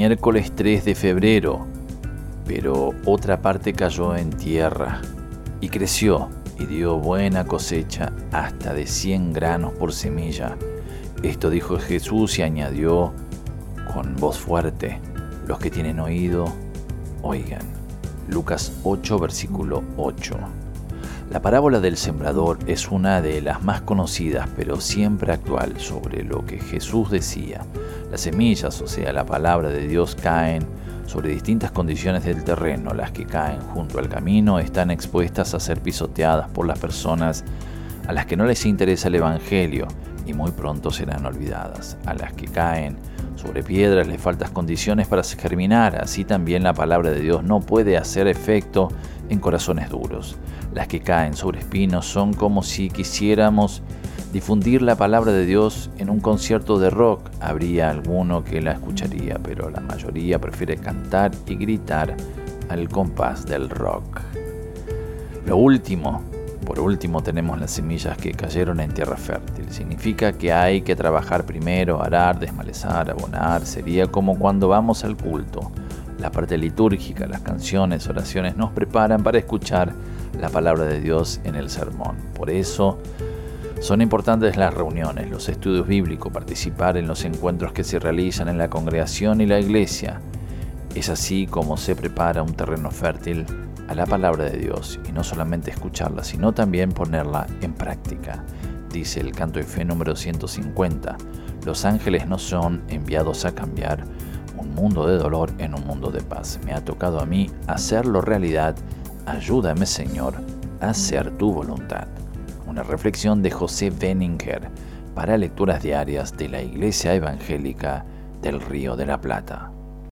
miércoles 3 de febrero, pero otra parte cayó en tierra y creció y dio buena cosecha hasta de 100 granos por semilla. Esto dijo Jesús y añadió con voz fuerte, los que tienen oído, oigan. Lucas 8, versículo 8. La parábola del sembrador es una de las más conocidas, pero siempre actual, sobre lo que Jesús decía. Las semillas, o sea, la palabra de Dios, caen sobre distintas condiciones del terreno. Las que caen junto al camino están expuestas a ser pisoteadas por las personas a las que no les interesa el Evangelio y muy pronto serán olvidadas. A las que caen sobre piedras les faltan condiciones para germinar, así también la palabra de Dios no puede hacer efecto en corazones duros. Las que caen sobre espinos son como si quisiéramos difundir la palabra de Dios en un concierto de rock. Habría alguno que la escucharía, pero la mayoría prefiere cantar y gritar al compás del rock. Lo último, por último tenemos las semillas que cayeron en tierra fértil. Significa que hay que trabajar primero, arar, desmalezar, abonar. Sería como cuando vamos al culto. La parte litúrgica, las canciones, oraciones nos preparan para escuchar la palabra de Dios en el sermón. Por eso son importantes las reuniones, los estudios bíblicos, participar en los encuentros que se realizan en la congregación y la iglesia. Es así como se prepara un terreno fértil a la palabra de Dios y no solamente escucharla, sino también ponerla en práctica. Dice el canto de fe número 150, los ángeles no son enviados a cambiar un mundo de dolor en un mundo de paz. Me ha tocado a mí hacerlo realidad. Ayúdame, Señor, a hacer tu voluntad. Una reflexión de José Benninger para lecturas diarias de la Iglesia Evangélica del Río de la Plata.